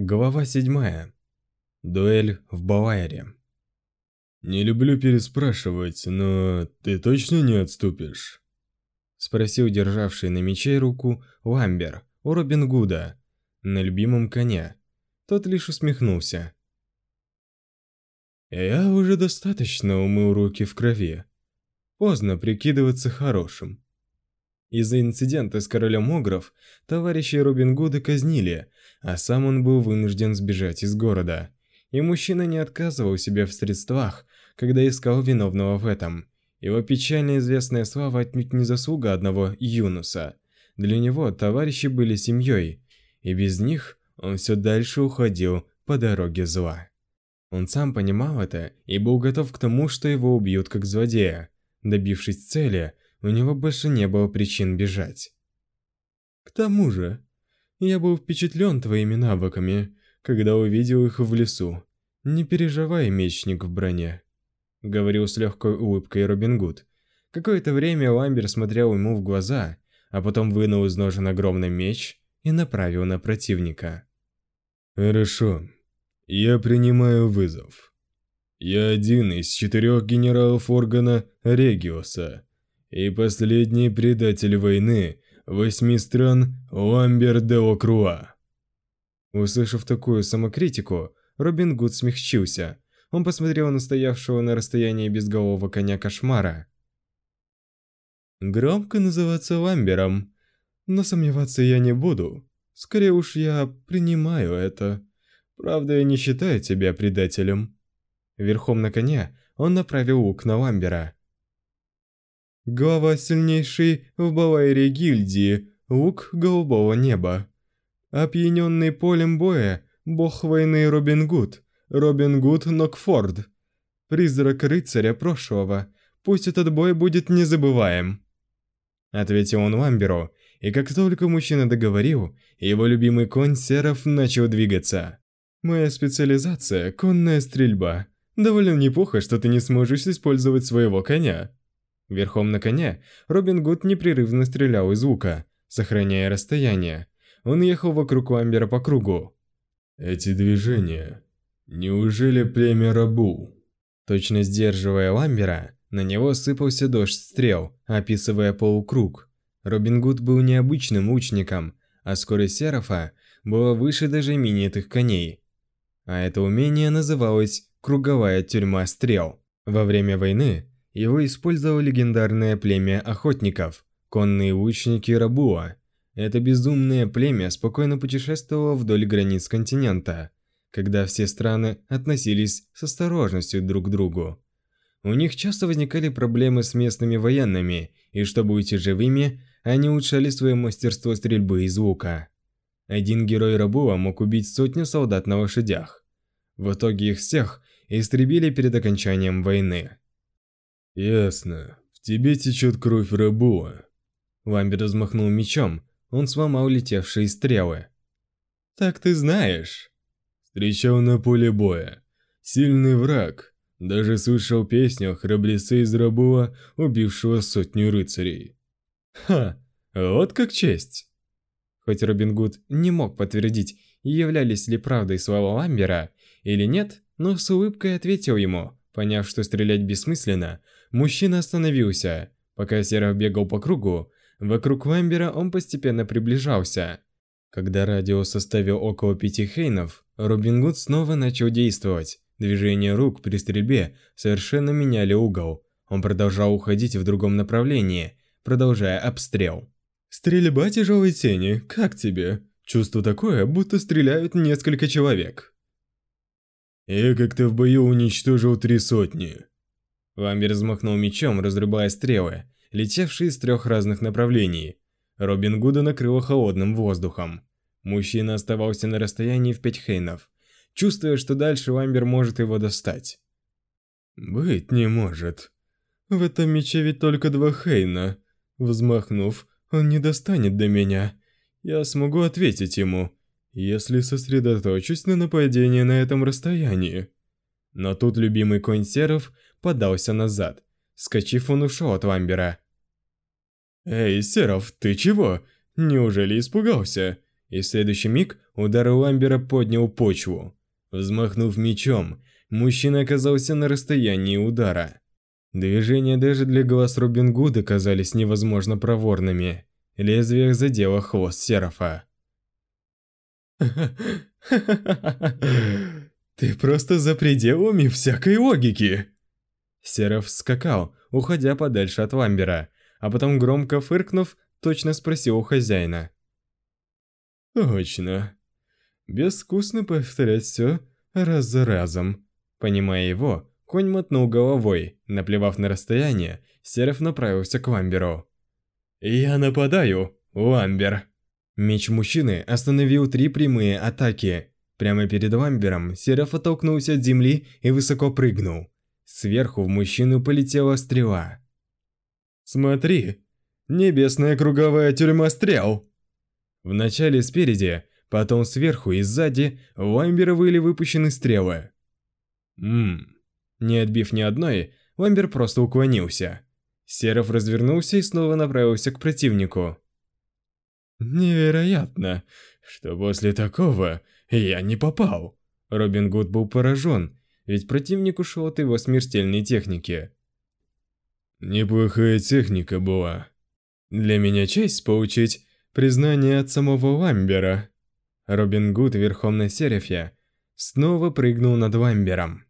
Глава 7. Дуэль в Балайре. «Не люблю переспрашивать, но ты точно не отступишь?» Спросил державший на мече руку Ламбер у Робин Гуда на любимом коне. Тот лишь усмехнулся. «Я уже достаточно умыл руки в крови. Поздно прикидываться хорошим. Из-за инцидента с королем Огров товарищи Робин Гуда казнили, а сам он был вынужден сбежать из города. И мужчина не отказывал себе в средствах, когда искал виновного в этом. Его печально известная слава отнюдь не заслуга одного Юнуса. Для него товарищи были семьей, и без них он все дальше уходил по дороге зла. Он сам понимал это и был готов к тому, что его убьют как злодея. Добившись цели, у него больше не было причин бежать. К тому же, я был впечатлен твоими навыками, когда увидел их в лесу. Не переживай, мечник в броне, говорил с легкой улыбкой Робин Гуд. Какое-то время Ламбер смотрел ему в глаза, а потом вынул из ножен огромный меч и направил на противника. Хорошо. Я принимаю вызов. Я один из четырех генералов органа Региоса и последний предатель войны восьми стран Ламбер де Окруа. Услышав такую самокритику, Робин Гуд смягчился. Он посмотрел на стоявшего на расстоянии безголового коня кошмара. Громко называться Ламбером, но сомневаться я не буду. Скорее уж я принимаю это. Правда, я не считаю тебя предателем. Верхом на коне он направил лук на Ламбера глава сильнейшей в Балайре гильдии, лук голубого неба. Опьяненный полем боя, бог войны Робин Гуд, Робин Гуд Нокфорд. Призрак рыцаря прошлого, пусть этот бой будет незабываем. Ответил он Ламберу, и как только мужчина договорил, его любимый конь Серов начал двигаться. Моя специализация – конная стрельба. Довольно неплохо, что ты не сможешь использовать своего коня. Верхом на коне, Робин Гуд непрерывно стрелял из лука, сохраняя расстояние. Он ехал вокруг Ламбера по кругу. «Эти движения... Неужели племя Рабу?» Точно сдерживая Ламбера, на него сыпался дождь стрел, описывая полукруг. Робин Гуд был необычным лучником, а скорость Серафа была выше даже именитых коней. А это умение называлось «круговая тюрьма стрел». Во время войны его использовало легендарное племя охотников, конные лучники Рабуа. Это безумное племя спокойно путешествовало вдоль границ континента, когда все страны относились с осторожностью друг к другу. У них часто возникали проблемы с местными военными, и чтобы уйти живыми, они улучшали свое мастерство стрельбы из лука. Один герой Рабуа мог убить сотню солдат на лошадях. В итоге их всех истребили перед окончанием войны. «Ясно. В тебе течет кровь Рабуа». Ламбер размахнул мечом, он сломал летевшие стрелы. «Так ты знаешь». Встречал на поле боя. Сильный враг. Даже слышал песню о храбреце из Рабуа, убившего сотню рыцарей. Ха, вот как честь. Хоть Робин Гуд не мог подтвердить, являлись ли правдой слова Ламбера или нет, но с улыбкой ответил ему, поняв, что стрелять бессмысленно, Мужчина остановился. Пока Серов бегал по кругу, вокруг Ламбера он постепенно приближался. Когда радиус составил около пяти хейнов, Робин Гуд снова начал действовать. Движения рук при стрельбе совершенно меняли угол. Он продолжал уходить в другом направлении, продолжая обстрел. «Стрельба тяжелой тени, как тебе? Чувство такое, будто стреляют несколько человек». «Я как-то в бою уничтожил три сотни», Ламбер взмахнул мечом, разрубая стрелы, летевшие из трех разных направлений. Робин Гуда накрыло холодным воздухом. Мужчина оставался на расстоянии в пять хейнов, чувствуя, что дальше Ламбер может его достать. «Быть не может. В этом мече ведь только два хейна. Взмахнув, он не достанет до меня. Я смогу ответить ему, если сосредоточусь на нападении на этом расстоянии». Но тут любимый конь Серов подался назад. Скочив, он ушел от Ламбера. «Эй, Серов, ты чего? Неужели испугался?» И в следующий миг удар Ламбера поднял почву. Взмахнув мечом, мужчина оказался на расстоянии удара. Движения даже для глаз Робин Гуда казались невозможно проворными. Лезвие задело хвост Серафа. Ты просто за пределами всякой логики. Серов скакал, уходя подальше от Ламбера, а потом громко фыркнув, точно спросил у хозяина. Точно. Безвкусно повторять все раз за разом. Понимая его, конь мотнул головой, наплевав на расстояние, Серов направился к Ламберу. «Я нападаю, Ламбер!» Меч мужчины остановил три прямые атаки. Прямо перед Ламбером Серов оттолкнулся от земли и высоко прыгнул. Сверху в мужчину полетела стрела. «Смотри! Небесная круговая тюрьма стрел!» Вначале спереди, потом сверху и сзади в Ламбера были выпущены стрелы. Ммм. Не отбив ни одной, Ламбер просто уклонился. Серов развернулся и снова направился к противнику. Невероятно, что после такого я не попал. Робин Гуд был поражен, ведь противник ушел от его смертельной техники. Неплохая техника была. Для меня честь получить признание от самого Ламбера. Робин Гуд верхом на Серефе снова прыгнул над Ламбером.